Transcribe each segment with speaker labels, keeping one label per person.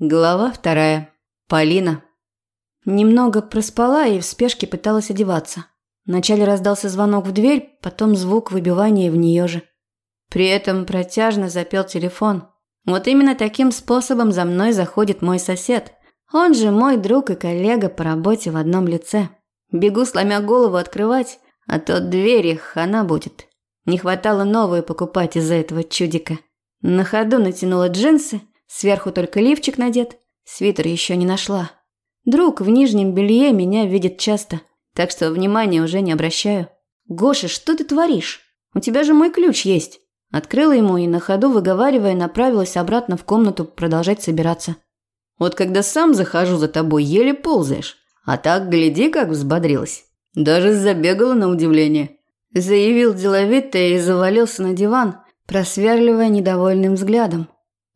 Speaker 1: Глава вторая. Полина. Немного проспала и в спешке пыталась одеваться. Вначале раздался звонок в дверь, потом звук выбивания в нее же. При этом протяжно запел телефон. Вот именно таким способом за мной заходит мой сосед. Он же мой друг и коллега по работе в одном лице. Бегу, сломя голову, открывать, а то двери хана будет. Не хватало новые покупать из-за этого чудика. На ходу натянула джинсы, Сверху только лифчик надет, свитер еще не нашла. Друг в нижнем белье меня видит часто, так что внимания уже не обращаю. «Гоша, что ты творишь? У тебя же мой ключ есть». Открыла ему и на ходу, выговаривая, направилась обратно в комнату продолжать собираться. «Вот когда сам захожу за тобой, еле ползаешь. А так, гляди, как взбодрилась. Даже забегала на удивление». Заявил деловито и завалился на диван, просверливая недовольным взглядом.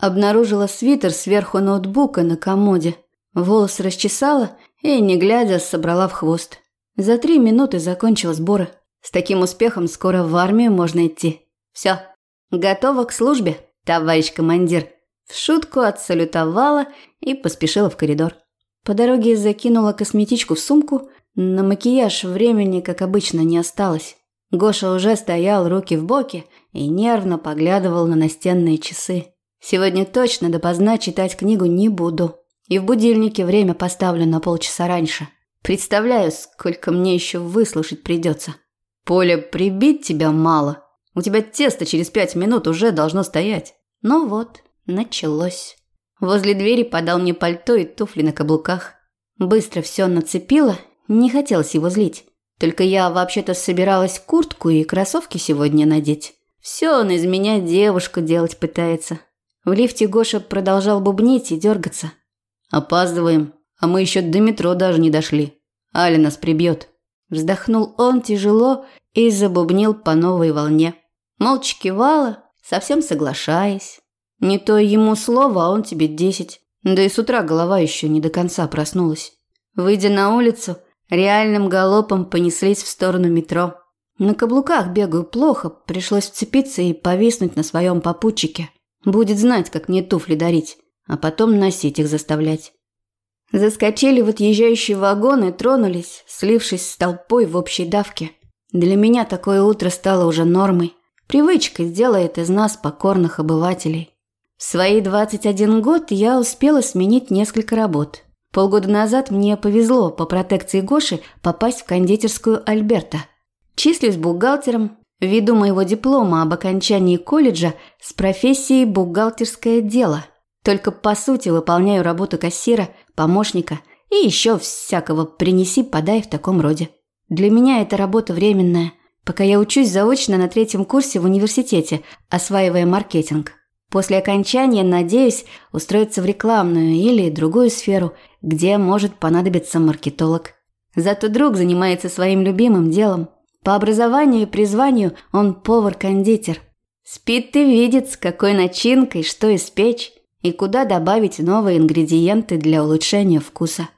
Speaker 1: Обнаружила свитер сверху ноутбука на комоде. Волосы расчесала и, не глядя, собрала в хвост. За три минуты закончила сборы. С таким успехом скоро в армию можно идти. Все, готова к службе, товарищ командир. В шутку отсалютовала и поспешила в коридор. По дороге закинула косметичку в сумку. На макияж времени, как обычно, не осталось. Гоша уже стоял руки в боки и нервно поглядывал на настенные часы. Сегодня точно допоздна читать книгу не буду. И в будильнике время поставлю на полчаса раньше. Представляю, сколько мне еще выслушать придется. Поля, прибить тебя мало. У тебя тесто через пять минут уже должно стоять. Ну вот, началось. Возле двери подал мне пальто и туфли на каблуках. Быстро все нацепила, не хотелось его злить. Только я вообще-то собиралась куртку и кроссовки сегодня надеть. Все он из меня девушку делать пытается. В лифте Гоша продолжал бубнить и дергаться. «Опаздываем, а мы еще до метро даже не дошли. Аля нас прибьет». Вздохнул он тяжело и забубнил по новой волне. Молча кивала, совсем соглашаясь. Не то ему слово, а он тебе десять. Да и с утра голова еще не до конца проснулась. Выйдя на улицу, реальным галопом понеслись в сторону метро. На каблуках бегаю плохо, пришлось вцепиться и повиснуть на своем попутчике. Будет знать, как мне туфли дарить, а потом носить их заставлять. Заскочили в отъезжающий вагон и тронулись, слившись с толпой в общей давке. Для меня такое утро стало уже нормой. Привычка сделает из нас покорных обывателей. В свои 21 год я успела сменить несколько работ. Полгода назад мне повезло по протекции Гоши попасть в кондитерскую Альберта. Числюсь бухгалтером, Ввиду моего диплома об окончании колледжа с профессией бухгалтерское дело. Только по сути выполняю работу кассира, помощника и еще всякого «принеси-подай» в таком роде. Для меня это работа временная, пока я учусь заочно на третьем курсе в университете, осваивая маркетинг. После окончания надеюсь устроиться в рекламную или другую сферу, где может понадобиться маркетолог. Зато друг занимается своим любимым делом – по образованию и призванию он повар-кондитер. Спит и видит, с какой начинкой что испечь и куда добавить новые ингредиенты для улучшения вкуса.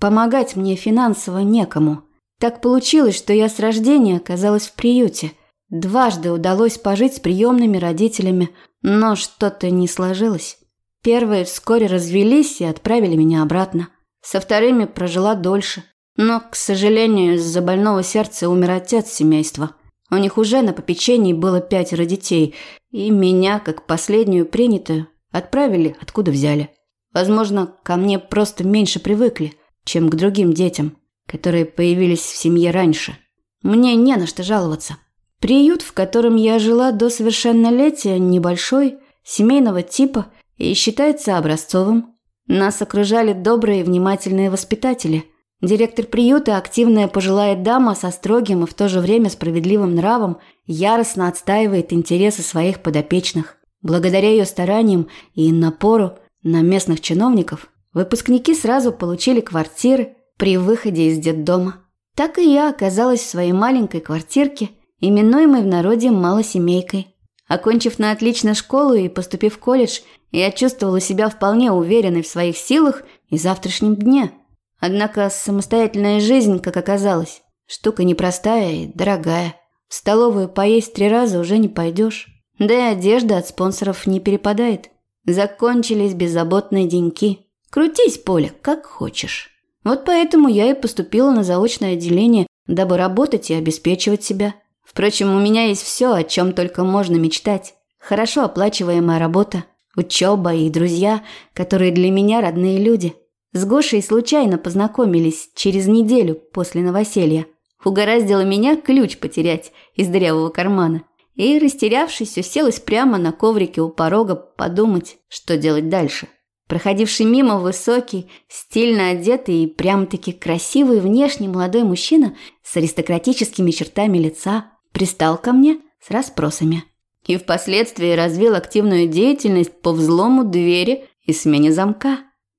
Speaker 1: Помогать мне финансово некому. Так получилось, что я с рождения оказалась в приюте. Дважды удалось пожить с приемными родителями, но что-то не сложилось. Первые вскоре развелись и отправили меня обратно. Со вторыми прожила дольше. Но, к сожалению, из-за больного сердца умер отец семейства. У них уже на попечении было пятеро детей, и меня, как последнюю принятую, отправили, откуда взяли. Возможно, ко мне просто меньше привыкли, чем к другим детям, которые появились в семье раньше. Мне не на что жаловаться. Приют, в котором я жила до совершеннолетия, небольшой, семейного типа и считается образцовым. Нас окружали добрые и внимательные воспитатели – Директор приюта, активная пожилая дама со строгим и в то же время справедливым нравом, яростно отстаивает интересы своих подопечных. Благодаря ее стараниям и напору на местных чиновников, выпускники сразу получили квартиры при выходе из детдома. Так и я оказалась в своей маленькой квартирке, именуемой в народе малосемейкой. Окончив на отлично школу и поступив в колледж, я чувствовала себя вполне уверенной в своих силах и завтрашнем дне – Однако самостоятельная жизнь, как оказалось, штука непростая и дорогая. В столовую поесть три раза уже не пойдешь. Да и одежда от спонсоров не перепадает. Закончились беззаботные деньки. Крутись, Поля, как хочешь. Вот поэтому я и поступила на заочное отделение, дабы работать и обеспечивать себя. Впрочем, у меня есть все, о чем только можно мечтать. Хорошо оплачиваемая работа, учеба и друзья, которые для меня родные люди. С Гошей случайно познакомились через неделю после новоселья. Угораздило меня ключ потерять из дырявого кармана. И, растерявшись, уселась прямо на коврике у порога подумать, что делать дальше. Проходивший мимо высокий, стильно одетый и прям-таки красивый внешний молодой мужчина с аристократическими чертами лица пристал ко мне с расспросами. И впоследствии развил активную деятельность по взлому двери и смене замка.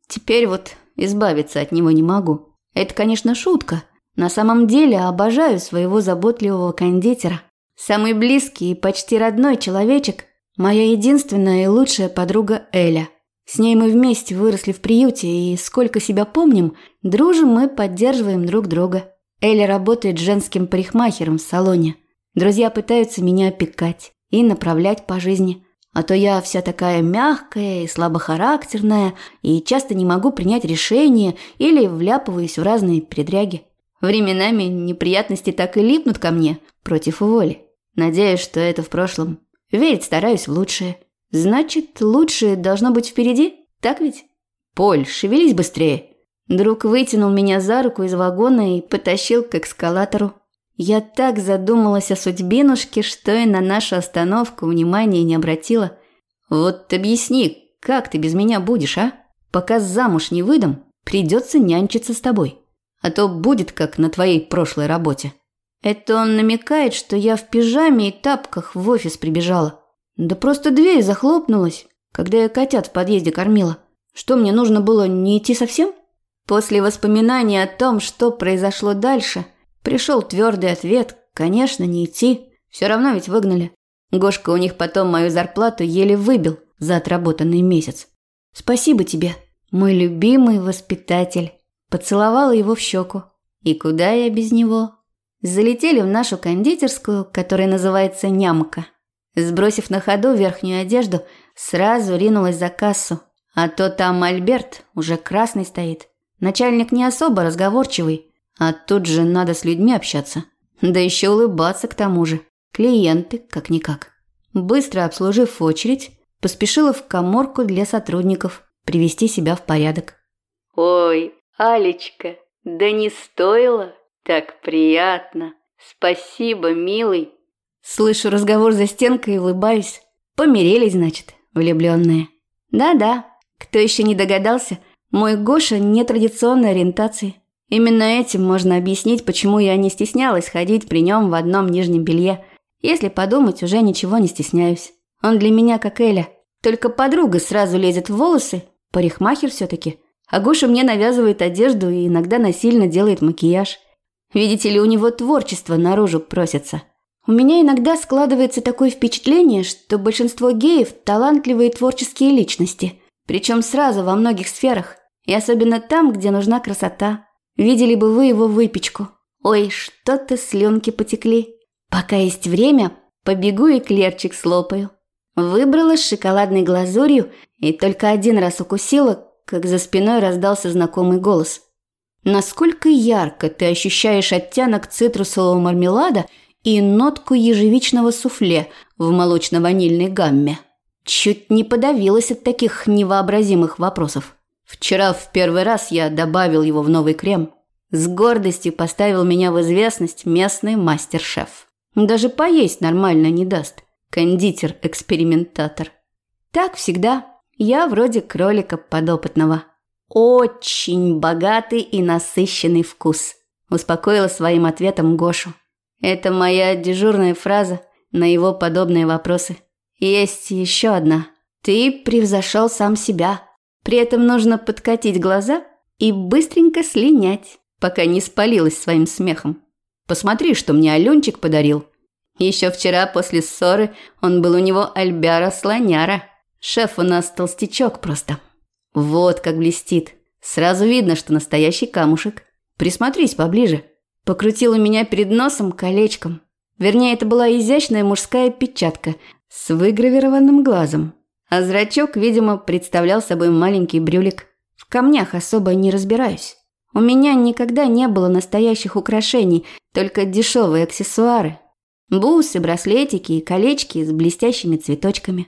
Speaker 1: Теперь вот избавиться от него не могу. Это, конечно, шутка. На самом деле обожаю своего заботливого кондитера. Самый близкий и почти родной человечек – моя единственная и лучшая подруга Эля – с ней мы вместе выросли в приюте, и сколько себя помним, дружим мы, поддерживаем друг друга. Эля работает женским парикмахером в салоне. Друзья пытаются меня опекать и направлять по жизни. А то я вся такая мягкая и слабохарактерная, и часто не могу принять решение или вляпываюсь в разные передряги. Временами неприятности так и липнут ко мне против воли. Надеюсь, что это в прошлом. Верить стараюсь в лучшее – Значит, лучшее должно быть впереди, так ведь? Поль, шевелись быстрее. Друг вытянул меня за руку из вагона и потащил к эскалатору. Я так задумалась о судьбинушке, что и на нашу остановку внимания не обратила. Вот объясни, как ты без меня будешь, а? Пока замуж не выдам, придется нянчиться с тобой. А то будет как на твоей прошлой работе. Это он намекает, что я в пижаме и тапках в офис прибежала. Да просто дверь захлопнулась, когда я котят в подъезде кормила. Что мне нужно было, не идти совсем? После воспоминаний о том, что произошло дальше, пришел твердый ответ – конечно, не идти. Все равно ведь выгнали. Гошка у них потом мою зарплату еле выбил за отработанный месяц. Спасибо тебе, мой любимый воспитатель. Поцеловала его в щеку. И куда я без него? Залетели в нашу кондитерскую, которая называется «Нямка». Сбросив на ходу верхнюю одежду, сразу ринулась за кассу. А то там Альберт уже красный стоит. Начальник не особо разговорчивый, а тут же надо с людьми общаться. Да еще улыбаться к тому же. Клиенты, как-никак. Быстро обслужив очередь, поспешила в коморку для сотрудников привести себя в порядок. «Ой, Алечка, да не стоило. Так приятно. Спасибо, милый». Слышу разговор за стенкой и улыбаюсь. Помирились, значит, влюбленные. Да-да, кто еще не догадался, мой Гоша нетрадиционной ориентации. Именно этим можно объяснить, почему я не стеснялась ходить при нем в одном нижнем белье. Если подумать, уже ничего не стесняюсь. Он для меня как Эля. Только подруга сразу лезет в волосы, парикмахер все-таки. А Гоша мне навязывает одежду и иногда насильно делает макияж. Видите ли, у него творчество наружу просится. У меня иногда складывается такое впечатление, что большинство геев – талантливые творческие личности, причем сразу во многих сферах, и особенно там, где нужна красота. Видели бы вы его выпечку. Ой, что-то слюнки потекли. Пока есть время, побегу и клерчик слопаю. Выбрала с шоколадной глазурью и только один раз укусила, как за спиной раздался знакомый голос. Насколько ярко ты ощущаешь оттенок цитрусового мармелада – и нотку ежевичного суфле в молочно-ванильной гамме. Чуть не подавилась от таких невообразимых вопросов. Вчера в первый раз я добавил его в новый крем. С гордостью поставил меня в известность местный мастер-шеф. Даже поесть нормально не даст. Кондитер-экспериментатор. Так всегда. Я вроде кролика подопытного. Очень богатый и насыщенный вкус. Успокоила своим ответом Гошу. Это моя дежурная фраза на его подобные вопросы. Есть еще одна. Ты превзошел сам себя. При этом нужно подкатить глаза и быстренько слинять, пока не спалилась своим смехом. Посмотри, что мне Аленчик подарил. Еще вчера после ссоры он был у него Альбяра-слоняра. Шеф у нас толстячок просто. Вот как блестит. Сразу видно, что настоящий камушек. Присмотрись поближе. Покрутила меня перед носом колечком. Вернее, это была изящная мужская печатка с выгравированным глазом. А зрачок, видимо, представлял собой маленький брюлик. В камнях особо не разбираюсь. У меня никогда не было настоящих украшений, только дешевые аксессуары. Бусы, браслетики и колечки с блестящими цветочками.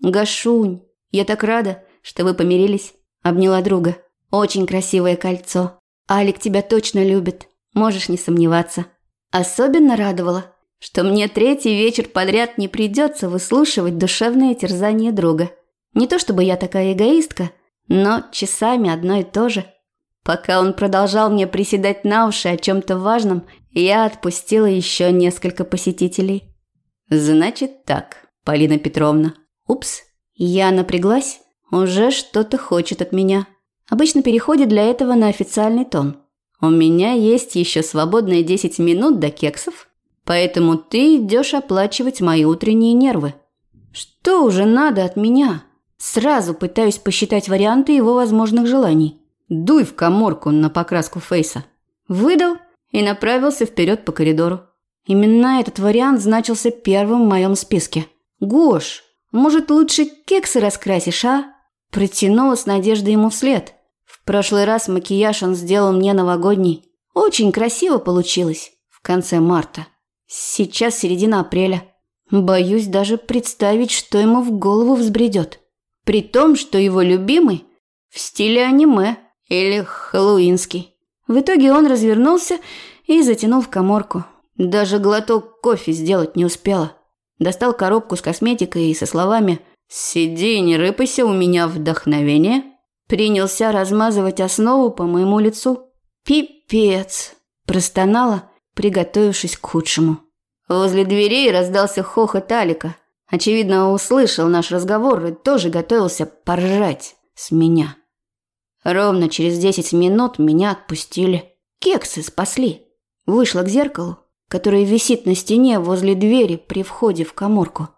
Speaker 1: Гашунь, я так рада, что вы помирились. Обняла друга. Очень красивое кольцо. Алик тебя точно любит, можешь не сомневаться. Особенно радовало, что мне третий вечер подряд не придется выслушивать душевные терзания друга. Не то чтобы я такая эгоистка, но часами одно и то же. Пока он продолжал мне приседать на уши о чем-то важном, я отпустила еще несколько посетителей. «Значит так, Полина Петровна. Упс, я напряглась, уже что-то хочет от меня. Обычно переходит для этого на официальный тон. У меня есть еще свободные 10 минут до кексов, поэтому ты идешь оплачивать мои утренние нервы. Что уже надо от меня? Сразу пытаюсь посчитать варианты его возможных желаний. Дуй в коморку на покраску фейса. Выдал и направился вперед по коридору. Именно этот вариант значился первым в моем списке. «Гош, может, лучше кексы раскрасишь, а?» Протянула с надеждой ему вслед. В прошлый раз макияж он сделал мне новогодний. Очень красиво получилось в конце марта. Сейчас середина апреля. Боюсь даже представить, что ему в голову взбредет. При том, что его любимый в стиле аниме или хэллоуинский. В итоге он развернулся и затянул в коморку. Даже глоток кофе сделать не успела. Достал коробку с косметикой и со словами «Сиди не рыпайся, у меня вдохновение». Принялся размазывать основу по моему лицу. «Пипец!» – простонала, приготовившись к худшему. Возле дверей раздался хохот Алика. Очевидно, услышал наш разговор и тоже готовился поржать с меня. Ровно через десять минут меня отпустили. Кексы спасли. Вышла к зеркалу, которое висит на стене возле двери при входе в коморку.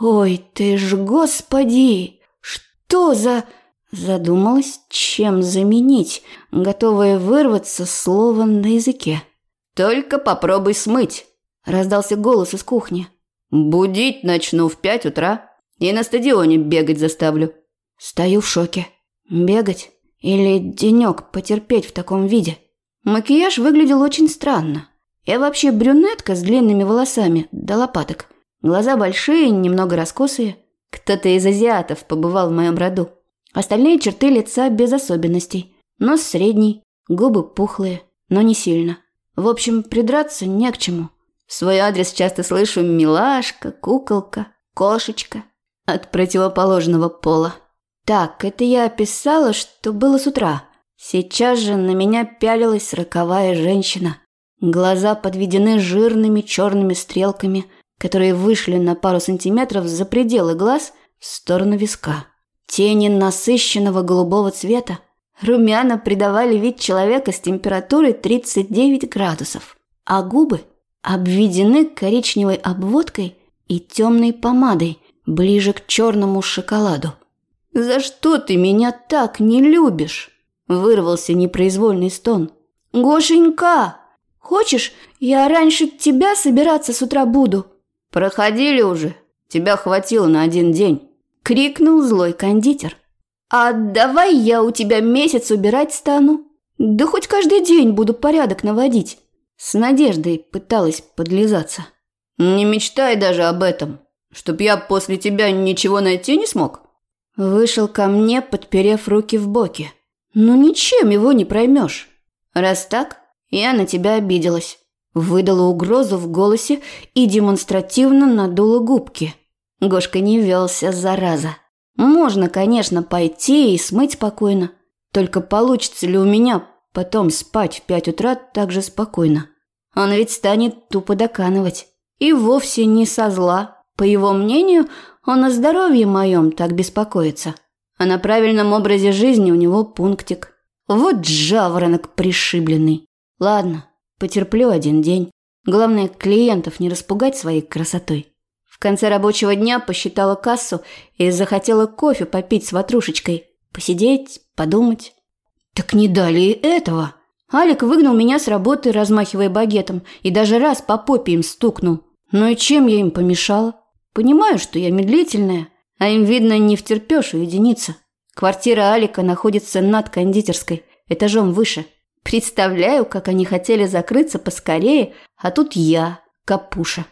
Speaker 1: «Ой ты ж, господи! Что за...» Задумалась, чем заменить, готовая вырваться слово на языке. «Только попробуй смыть», – раздался голос из кухни. «Будить начну в пять утра и на стадионе бегать заставлю». Стою в шоке. Бегать? Или денек потерпеть в таком виде? Макияж выглядел очень странно. Я вообще брюнетка с длинными волосами до лопаток. Глаза большие, немного раскосые. Кто-то из азиатов побывал в моем роду. Остальные черты лица без особенностей. Нос средний, губы пухлые, но не сильно. В общем, придраться не к чему. Свой адрес часто слышу «милашка», «куколка», «кошечка» от противоположного пола. Так, это я описала, что было с утра. Сейчас же на меня пялилась роковая женщина. Глаза подведены жирными черными стрелками, которые вышли на пару сантиметров за пределы глаз в сторону виска. Тени насыщенного голубого цвета. Румяна придавали вид человека с температурой 39 градусов, а губы обведены коричневой обводкой и темной помадой ближе к черному шоколаду. «За что ты меня так не любишь?» – вырвался непроизвольный стон. «Гошенька, хочешь, я раньше тебя собираться с утра буду?» «Проходили уже, тебя хватило на один день». – крикнул злой кондитер. «А давай я у тебя месяц убирать стану? Да хоть каждый день буду порядок наводить». С надеждой пыталась подлизаться. «Не мечтай даже об этом, чтоб я после тебя ничего найти не смог». Вышел ко мне, подперев руки в боки. «Ну ничем его не проймешь. Раз так, я на тебя обиделась». Выдала угрозу в голосе и демонстративно надула губки. Гошка не велся, зараза. Можно, конечно, пойти и смыть спокойно. Только получится ли у меня потом спать в пять утра так же спокойно? Он ведь станет тупо доканывать. И вовсе не со зла. По его мнению, он о здоровье моем так беспокоится. А на правильном образе жизни у него пунктик. Вот жаворонок пришибленный. Ладно, потерплю один день. Главное, клиентов не распугать своей красотой конце рабочего дня посчитала кассу и захотела кофе попить с ватрушечкой. Посидеть, подумать. Так не дали и этого. Алик выгнал меня с работы, размахивая багетом, и даже раз по попе им стукнул. Ну и чем я им помешала? Понимаю, что я медлительная, а им, видно, не втерпешь уединиться. Квартира Алика находится над кондитерской, этажом выше. Представляю, как они хотели закрыться поскорее, а тут я, капуша.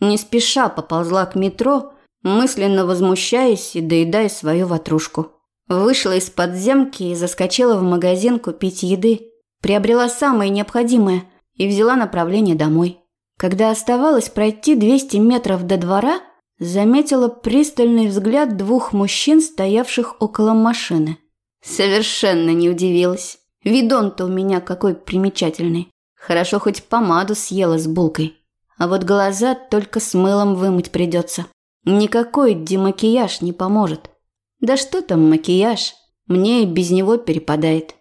Speaker 1: Не спеша поползла к метро, мысленно возмущаясь и доедая свою ватрушку. Вышла из подземки и заскочила в магазин купить еды. Приобрела самое необходимое и взяла направление домой. Когда оставалось пройти 200 метров до двора, заметила пристальный взгляд двух мужчин, стоявших около машины. Совершенно не удивилась. Видон-то у меня какой примечательный. Хорошо хоть помаду съела с булкой. А вот глаза только с мылом вымыть придется. Никакой демакияж не поможет. Да что там макияж? Мне и без него перепадает.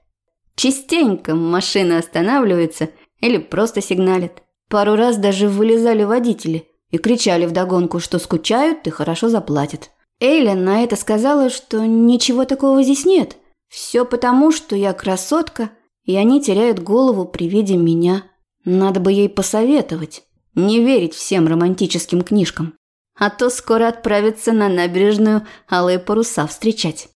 Speaker 1: Частенько машина останавливается или просто сигналит. Пару раз даже вылезали водители и кричали вдогонку, что скучают и хорошо заплатят. Эйлен на это сказала, что ничего такого здесь нет. Все потому, что я красотка, и они теряют голову при виде меня. Надо бы ей посоветовать. Не верить всем романтическим книжкам. А то скоро отправится на набережную алые паруса встречать.